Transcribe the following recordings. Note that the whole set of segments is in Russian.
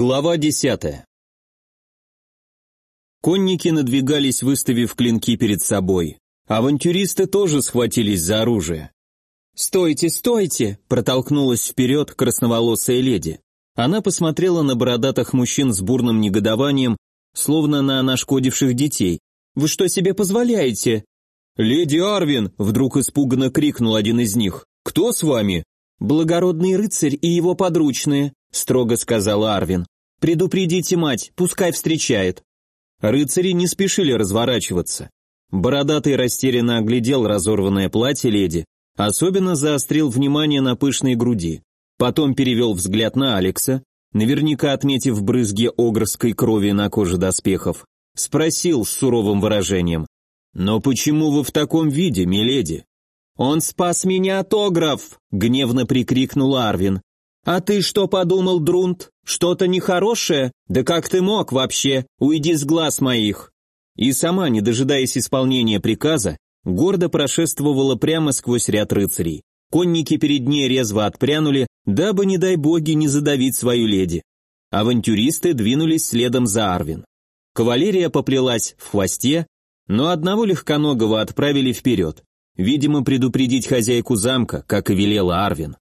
Глава десятая. Конники надвигались, выставив клинки перед собой. Авантюристы тоже схватились за оружие. «Стойте, стойте!» – протолкнулась вперед красноволосая леди. Она посмотрела на бородатых мужчин с бурным негодованием, словно на нашкодивших детей. «Вы что себе позволяете?» «Леди Арвин!» – вдруг испуганно крикнул один из них. «Кто с вами?» «Благородный рыцарь и его подручные», — строго сказал Арвин. «Предупредите мать, пускай встречает». Рыцари не спешили разворачиваться. Бородатый растерянно оглядел разорванное платье леди, особенно заострил внимание на пышной груди. Потом перевел взгляд на Алекса, наверняка отметив брызги огрской крови на коже доспехов, спросил с суровым выражением. «Но почему вы в таком виде, миледи?» «Он спас меня от огров!» — гневно прикрикнул Арвин. «А ты что подумал, Друнт? Что-то нехорошее? Да как ты мог вообще? Уйди с глаз моих!» И сама, не дожидаясь исполнения приказа, гордо прошествовала прямо сквозь ряд рыцарей. Конники перед ней резво отпрянули, дабы, не дай боги, не задавить свою леди. Авантюристы двинулись следом за Арвин. Кавалерия поплелась в хвосте, но одного легконогого отправили вперед. Видимо, предупредить хозяйку замка, как и велела Арвин.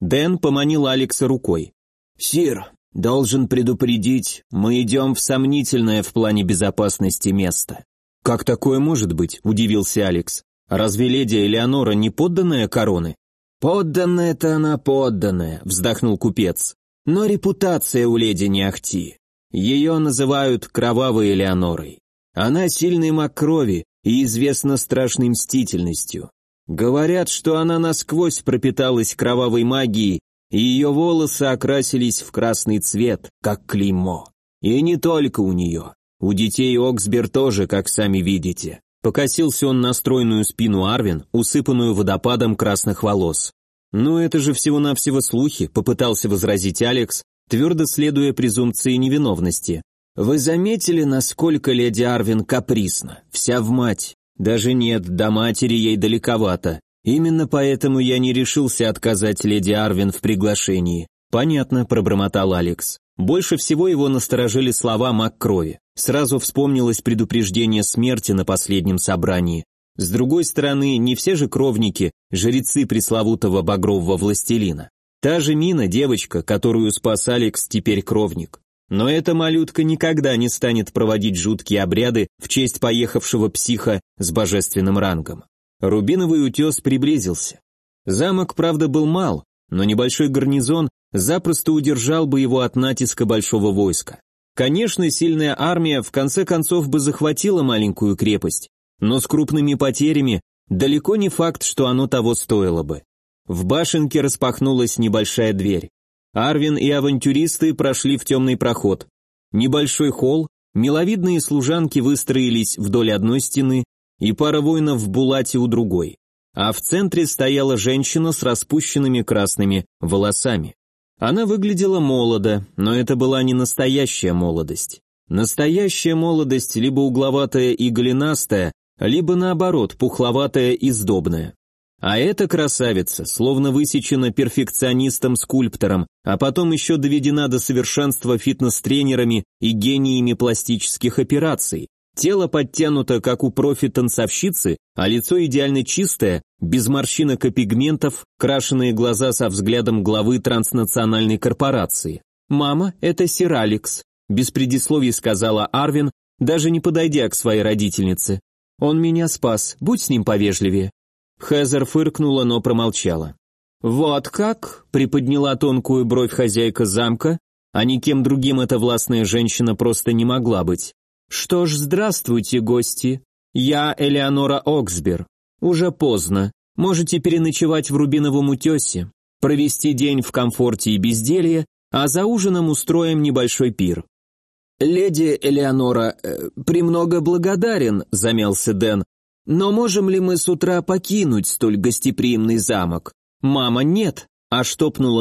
Дэн поманил Алекса рукой. «Сир, должен предупредить, мы идем в сомнительное в плане безопасности место». «Как такое может быть?» – удивился Алекс. «Разве леди Элеонора не подданная короны?» «Подданная-то она подданная», – вздохнул купец. «Но репутация у леди не ахти. Ее называют кровавой Элеонорой. Она сильный маг крови и известна страшной мстительностью. Говорят, что она насквозь пропиталась кровавой магией, и ее волосы окрасились в красный цвет, как клеймо. И не только у нее. У детей Оксбер тоже, как сами видите. Покосился он на стройную спину Арвин, усыпанную водопадом красных волос. «Ну это же всего-навсего слухи», — попытался возразить Алекс, твердо следуя презумпции невиновности. «Вы заметили, насколько леди Арвин капризна? Вся в мать. Даже нет, до матери ей далековато. Именно поэтому я не решился отказать леди Арвин в приглашении. Понятно, пробормотал Алекс. Больше всего его насторожили слова маг крови. Сразу вспомнилось предупреждение смерти на последнем собрании. С другой стороны, не все же кровники, жрецы пресловутого багрового властелина. Та же Мина, девочка, которую спас Алекс, теперь кровник. Но эта малютка никогда не станет проводить жуткие обряды в честь поехавшего психа с божественным рангом. Рубиновый утес приблизился. Замок, правда, был мал, но небольшой гарнизон запросто удержал бы его от натиска большого войска. Конечно, сильная армия в конце концов бы захватила маленькую крепость, но с крупными потерями далеко не факт, что оно того стоило бы. В башенке распахнулась небольшая дверь. Арвин и авантюристы прошли в темный проход. Небольшой холл, миловидные служанки выстроились вдоль одной стены и пара воинов в булате у другой. А в центре стояла женщина с распущенными красными волосами. Она выглядела молодо, но это была не настоящая молодость. Настоящая молодость либо угловатая и голенастая, либо наоборот, пухловатая и сдобная. А эта красавица словно высечена перфекционистом-скульптором, а потом еще доведена до совершенства фитнес-тренерами и гениями пластических операций. Тело подтянуто, как у профи-танцовщицы, а лицо идеально чистое, без морщинок и пигментов, крашеные глаза со взглядом главы транснациональной корпорации. «Мама, это сир Алекс», – без предисловий сказала Арвин, даже не подойдя к своей родительнице. «Он меня спас, будь с ним повежливее». Хезер фыркнула, но промолчала. «Вот как?» — приподняла тонкую бровь хозяйка замка, а никем другим эта властная женщина просто не могла быть. «Что ж, здравствуйте, гости. Я Элеонора Оксбер. Уже поздно. Можете переночевать в Рубиновом утесе, провести день в комфорте и безделье, а за ужином устроим небольшой пир». «Леди Элеонора, э, премного благодарен», — замялся Дэн, но можем ли мы с утра покинуть столь гостеприимный замок? Мама, нет. А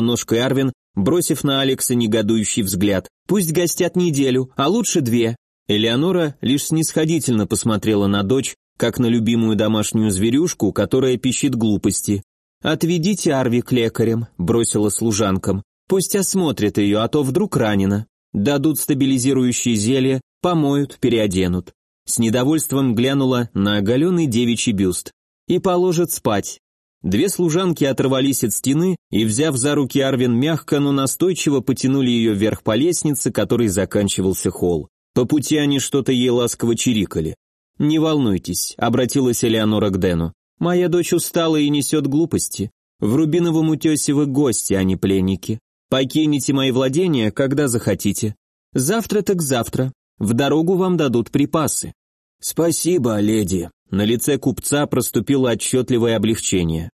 ножкой Арвин, бросив на Алекса негодующий взгляд. Пусть гостят неделю, а лучше две. Элеонора лишь снисходительно посмотрела на дочь, как на любимую домашнюю зверюшку, которая пищит глупости. «Отведите Арви к лекарям», — бросила служанкам. «Пусть осмотрят ее, а то вдруг ранена». дадут стабилизирующие зелья, помоют, переоденут. С недовольством глянула на оголенный девичий бюст. И положат спать. Две служанки оторвались от стены и, взяв за руки Арвин мягко, но настойчиво потянули ее вверх по лестнице, которой заканчивался холл. По пути они что-то ей ласково чирикали. «Не волнуйтесь», — обратилась Элеонора к Дэну. «Моя дочь устала и несет глупости. В Рубиновом утесе вы гости, а не пленники. Покинете мои владения, когда захотите. Завтра так завтра. В дорогу вам дадут припасы». «Спасибо, леди». На лице купца проступило отчетливое облегчение.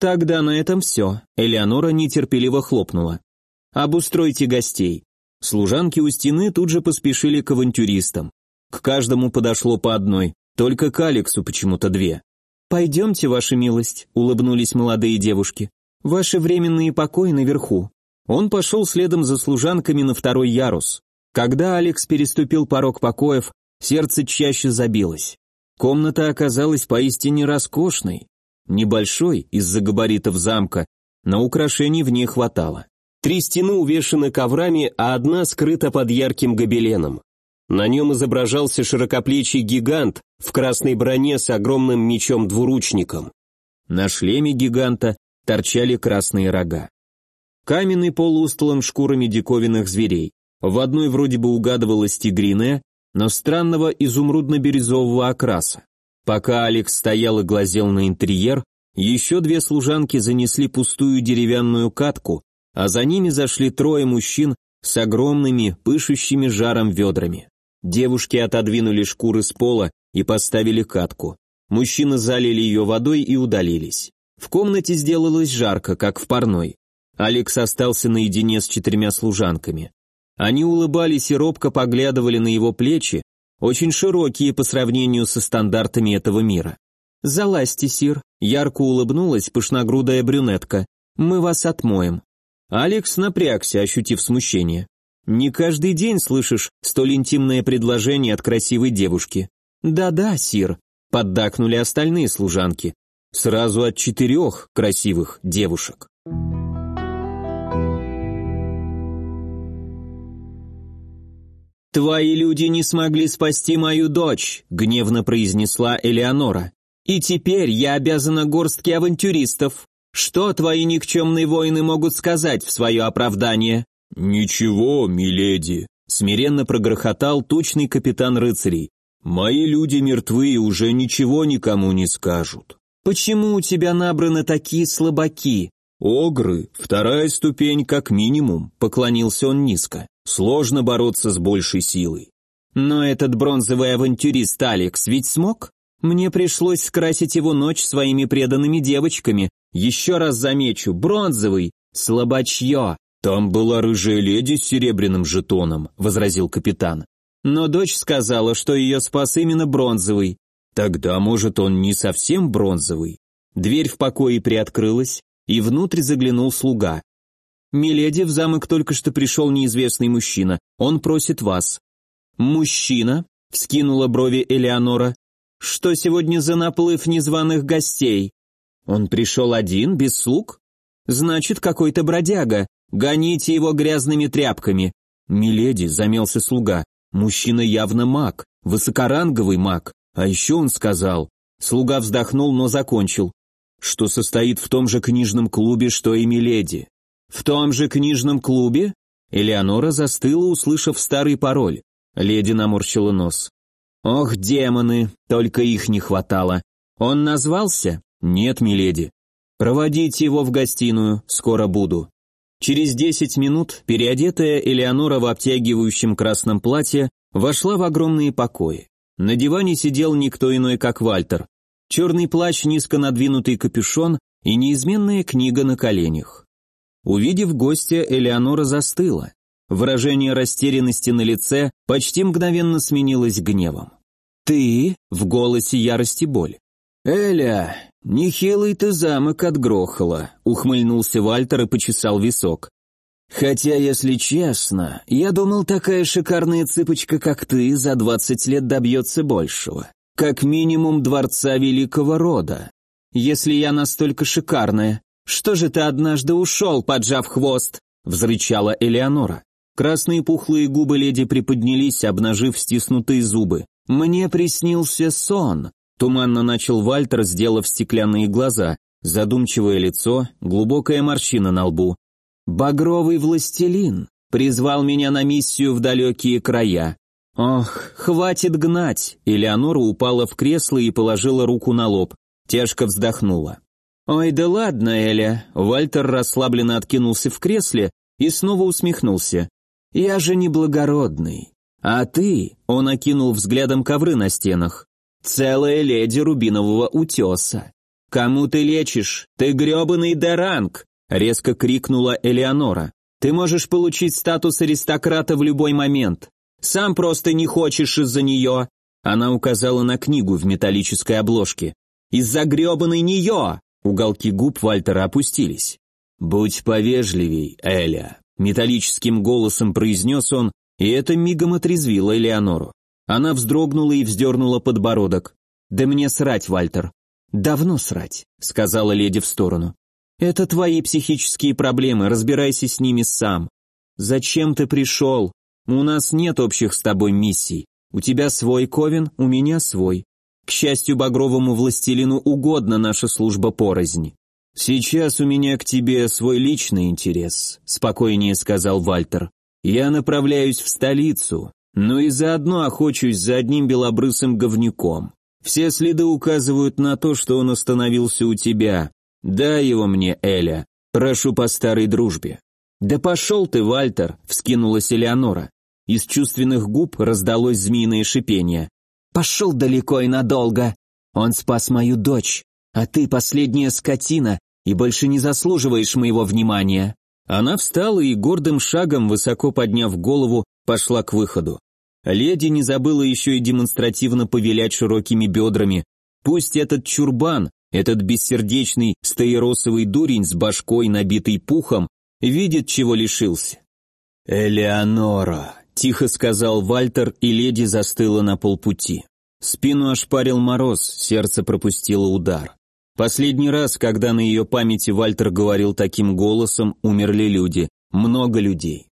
«Тогда на этом все», — Элеонора нетерпеливо хлопнула. «Обустройте гостей». Служанки у стены тут же поспешили к авантюристам. К каждому подошло по одной, только к Алексу почему-то две. «Пойдемте, ваша милость», — улыбнулись молодые девушки. «Ваши временные покои наверху». Он пошел следом за служанками на второй ярус. Когда Алекс переступил порог покоев, сердце чаще забилось. Комната оказалась поистине роскошной. Небольшой, из-за габаритов замка, но украшений в ней хватало. Три стены увешаны коврами, а одна скрыта под ярким гобеленом. На нем изображался широкоплечий гигант в красной броне с огромным мечом-двуручником. На шлеме гиганта торчали красные рога. Каменный пол устлан шкурами диковинных зверей. В одной вроде бы угадывалась тигриная, но странного изумрудно-бирюзового окраса. Пока Алекс стоял и глазел на интерьер, еще две служанки занесли пустую деревянную катку, а за ними зашли трое мужчин с огромными, пышущими жаром ведрами. Девушки отодвинули шкуры с пола и поставили катку. Мужчины залили ее водой и удалились. В комнате сделалось жарко, как в парной. Алекс остался наедине с четырьмя служанками. Они улыбались и робко поглядывали на его плечи, очень широкие по сравнению со стандартами этого мира. «Залазьте, сир», — ярко улыбнулась пышногрудая брюнетка. «Мы вас отмоем». Алекс напрягся, ощутив смущение. «Не каждый день слышишь столь интимное предложение от красивой девушки». «Да-да, сир», — поддакнули остальные служанки. Сразу от четырех красивых девушек. «Твои люди не смогли спасти мою дочь», — гневно произнесла Элеонора. «И теперь я обязана горстке авантюристов. Что твои никчемные воины могут сказать в свое оправдание?» «Ничего, миледи», — смиренно прогрохотал тучный капитан рыцарей. «Мои люди мертвы и уже ничего никому не скажут». «Почему у тебя набраны такие слабаки?» «Огры, вторая ступень как минимум», — поклонился он низко. Сложно бороться с большей силой. Но этот бронзовый авантюрист Алекс ведь смог? Мне пришлось скрасить его ночь своими преданными девочками. Еще раз замечу, бронзовый, слабачье. Там была рыжая леди с серебряным жетоном, возразил капитан. Но дочь сказала, что ее спас именно бронзовый. Тогда, может, он не совсем бронзовый. Дверь в покое приоткрылась, и внутрь заглянул слуга. «Миледи, в замок только что пришел неизвестный мужчина. Он просит вас». «Мужчина?» — вскинула брови Элеонора. «Что сегодня за наплыв незваных гостей?» «Он пришел один, без слуг?» «Значит, какой-то бродяга. Гоните его грязными тряпками». «Миледи», — замелся слуга, — «мужчина явно маг, высокоранговый маг. А еще он сказал...» Слуга вздохнул, но закончил, что состоит в том же книжном клубе, что и Миледи. В том же книжном клубе? Элеонора застыла, услышав старый пароль. Леди наморщила нос. Ох, демоны, только их не хватало. Он назвался? Нет, миледи. Проводите его в гостиную, скоро буду. Через десять минут переодетая Элеонора в обтягивающем красном платье вошла в огромные покои. На диване сидел никто иной, как Вальтер. Черный плащ, низко надвинутый капюшон и неизменная книга на коленях. Увидев гостя, Элеонора застыла. Выражение растерянности на лице почти мгновенно сменилось гневом. «Ты?» — в голосе ярости боль. «Эля, нехилый ты замок отгрохала», — ухмыльнулся Вальтер и почесал висок. «Хотя, если честно, я думал, такая шикарная цыпочка, как ты, за двадцать лет добьется большего. Как минимум дворца великого рода. Если я настолько шикарная, «Что же ты однажды ушел, поджав хвост?» — взрычала Элеонора. Красные пухлые губы леди приподнялись, обнажив стиснутые зубы. «Мне приснился сон», — туманно начал Вальтер, сделав стеклянные глаза, задумчивое лицо, глубокая морщина на лбу. «Багровый властелин призвал меня на миссию в далекие края. Ох, хватит гнать!» Элеонора упала в кресло и положила руку на лоб. Тяжко вздохнула. «Ой, да ладно, Эля!» Вальтер расслабленно откинулся в кресле и снова усмехнулся. «Я же не благородный. А ты...» — он окинул взглядом ковры на стенах. «Целая леди рубинового утеса. Кому ты лечишь? Ты гребаный Деранг!» — резко крикнула Элеонора. «Ты можешь получить статус аристократа в любой момент. Сам просто не хочешь из-за нее!» Она указала на книгу в металлической обложке. «Из-за гребаной нее!» Уголки губ Вальтера опустились. «Будь повежливей, Эля», — металлическим голосом произнес он, и это мигом отрезвило Элеонору. Она вздрогнула и вздернула подбородок. «Да мне срать, Вальтер». «Давно срать», — сказала леди в сторону. «Это твои психические проблемы, разбирайся с ними сам. Зачем ты пришел? У нас нет общих с тобой миссий. У тебя свой ковен, у меня свой. К счастью, багровому властелину угодно наша служба порознь. «Сейчас у меня к тебе свой личный интерес», — спокойнее сказал Вальтер. «Я направляюсь в столицу, но и заодно охочусь за одним белобрысым говнюком. Все следы указывают на то, что он остановился у тебя. Дай его мне, Эля. Прошу по старой дружбе». «Да пошел ты, Вальтер!» — вскинулась Элеонора. Из чувственных губ раздалось змеиное шипение. Пошел далеко и надолго. Он спас мою дочь, а ты последняя скотина и больше не заслуживаешь моего внимания». Она встала и гордым шагом, высоко подняв голову, пошла к выходу. Леди не забыла еще и демонстративно повилять широкими бедрами. Пусть этот чурбан, этот бессердечный стаиросовый дурень с башкой, набитый пухом, видит, чего лишился. «Элеонора», Тихо сказал Вальтер, и леди застыла на полпути. Спину ошпарил мороз, сердце пропустило удар. Последний раз, когда на ее памяти Вальтер говорил таким голосом, умерли люди, много людей.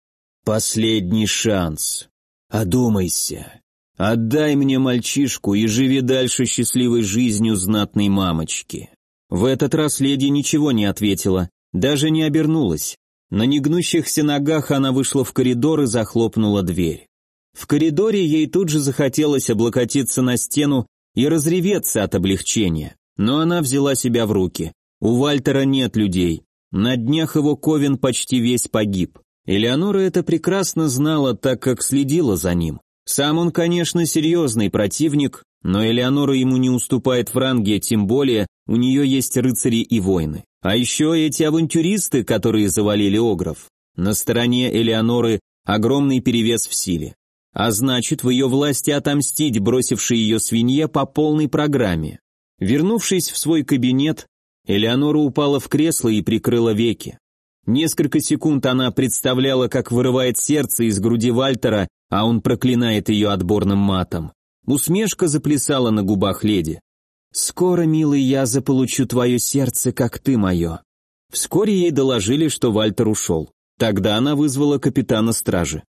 Последний шанс. Одумайся. Отдай мне мальчишку и живи дальше счастливой жизнью знатной мамочки. В этот раз леди ничего не ответила, даже не обернулась. На негнущихся ногах она вышла в коридор и захлопнула дверь. В коридоре ей тут же захотелось облокотиться на стену и разреветься от облегчения, но она взяла себя в руки. У Вальтера нет людей. На днях его Ковен почти весь погиб. Элеонора это прекрасно знала, так как следила за ним. Сам он, конечно, серьезный противник, но Элеонора ему не уступает в ранге, тем более у нее есть рыцари и воины. А еще эти авантюристы, которые завалили Огров. На стороне Элеоноры огромный перевес в силе. А значит, в ее власти отомстить бросившей ее свинье по полной программе. Вернувшись в свой кабинет, Элеонора упала в кресло и прикрыла веки. Несколько секунд она представляла, как вырывает сердце из груди Вальтера, а он проклинает ее отборным матом. Усмешка заплясала на губах леди. «Скоро, милый, я заполучу твое сердце, как ты мое». Вскоре ей доложили, что Вальтер ушел. Тогда она вызвала капитана стражи.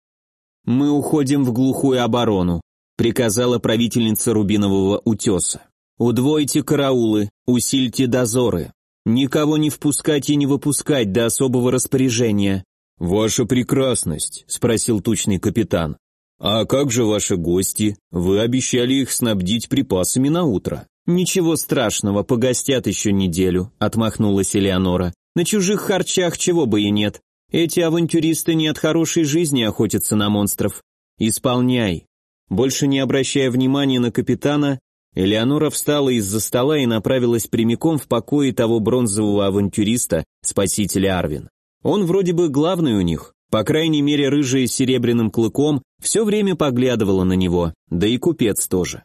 «Мы уходим в глухую оборону», — приказала правительница Рубинового утеса. «Удвойте караулы, усильте дозоры. Никого не впускать и не выпускать до особого распоряжения». «Ваша прекрасность», — спросил тучный капитан. «А как же ваши гости? Вы обещали их снабдить припасами на утро». «Ничего страшного, погостят еще неделю», — отмахнулась Элеонора. «На чужих харчах чего бы и нет. Эти авантюристы не от хорошей жизни охотятся на монстров. Исполняй». Больше не обращая внимания на капитана, Элеонора встала из-за стола и направилась прямиком в покои того бронзового авантюриста, спасителя Арвин. Он вроде бы главный у них, по крайней мере рыжая с серебряным клыком все время поглядывала на него, да и купец тоже.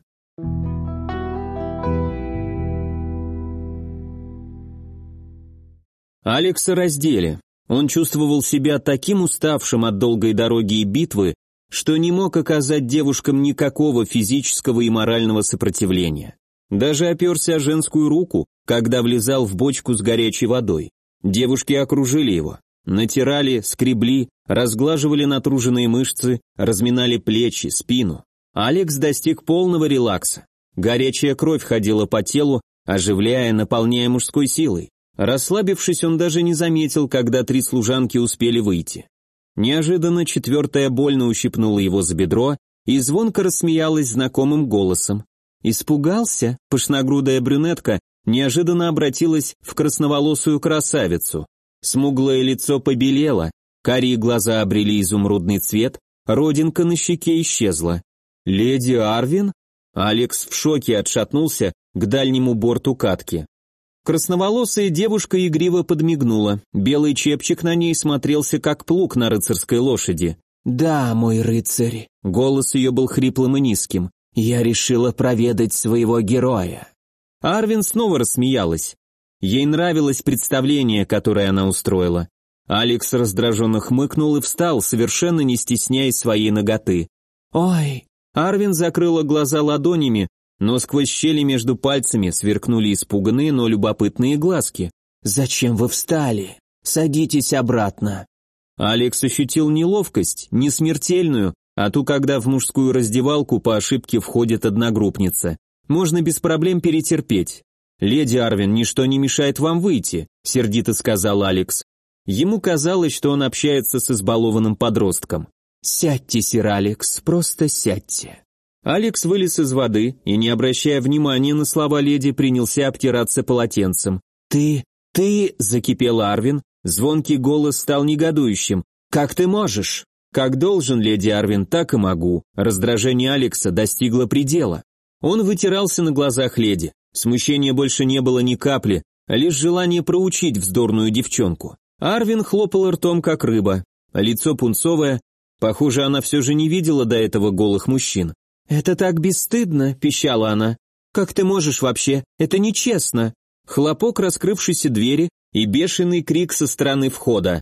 Алекса раздели. Он чувствовал себя таким уставшим от долгой дороги и битвы, что не мог оказать девушкам никакого физического и морального сопротивления. Даже оперся о женскую руку, когда влезал в бочку с горячей водой. Девушки окружили его. Натирали, скребли, разглаживали натруженные мышцы, разминали плечи, спину. Алекс достиг полного релакса. Горячая кровь ходила по телу, оживляя, наполняя мужской силой. Расслабившись, он даже не заметил, когда три служанки успели выйти. Неожиданно четвертая больно ущипнула его за бедро и звонко рассмеялась знакомым голосом. Испугался, пышногрудая брюнетка неожиданно обратилась в красноволосую красавицу. Смуглое лицо побелело, карие глаза обрели изумрудный цвет, родинка на щеке исчезла. «Леди Арвин?» Алекс в шоке отшатнулся к дальнему борту катки. Красноволосая девушка игриво подмигнула, белый чепчик на ней смотрелся как плуг на рыцарской лошади. «Да, мой рыцарь», — голос ее был хриплым и низким, — «я решила проведать своего героя». Арвин снова рассмеялась. Ей нравилось представление, которое она устроила. Алекс раздраженно хмыкнул и встал, совершенно не стесняясь своей ноготы. «Ой!» Арвин закрыла глаза ладонями, но сквозь щели между пальцами сверкнули испуганные, но любопытные глазки. «Зачем вы встали? Садитесь обратно». Алекс ощутил неловкость, не смертельную, а ту, когда в мужскую раздевалку по ошибке входит одногруппница. Можно без проблем перетерпеть. «Леди Арвин, ничто не мешает вам выйти», — сердито сказал Алекс. Ему казалось, что он общается с избалованным подростком. «Сядьте, сир Алекс, просто сядьте». Алекс вылез из воды и, не обращая внимания на слова леди, принялся обтираться полотенцем. «Ты... ты...» — закипел Арвин. Звонкий голос стал негодующим. «Как ты можешь?» «Как должен, леди Арвин, так и могу». Раздражение Алекса достигло предела. Он вытирался на глазах леди. Смущения больше не было ни капли, а лишь желание проучить вздорную девчонку. Арвин хлопал ртом, как рыба. Лицо пунцовое. Похоже, она все же не видела до этого голых мужчин. «Это так бесстыдно», — пищала она. «Как ты можешь вообще? Это нечестно». Хлопок раскрывшейся двери и бешеный крик со стороны входа.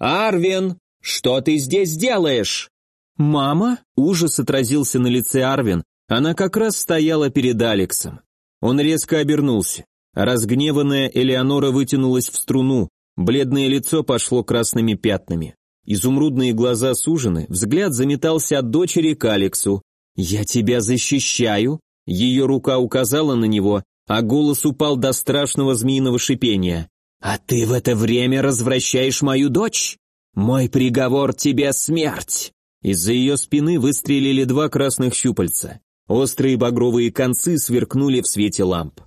«Арвин, что ты здесь делаешь?» «Мама?» — ужас отразился на лице Арвин. Она как раз стояла перед Алексом. Он резко обернулся. Разгневанная Элеонора вытянулась в струну, бледное лицо пошло красными пятнами. Изумрудные глаза сужены, взгляд заметался от дочери к Алексу. «Я тебя защищаю!» Ее рука указала на него, а голос упал до страшного змеиного шипения. «А ты в это время развращаешь мою дочь? Мой приговор тебе смерть!» Из-за ее спины выстрелили два красных щупальца. Острые багровые концы сверкнули в свете ламп.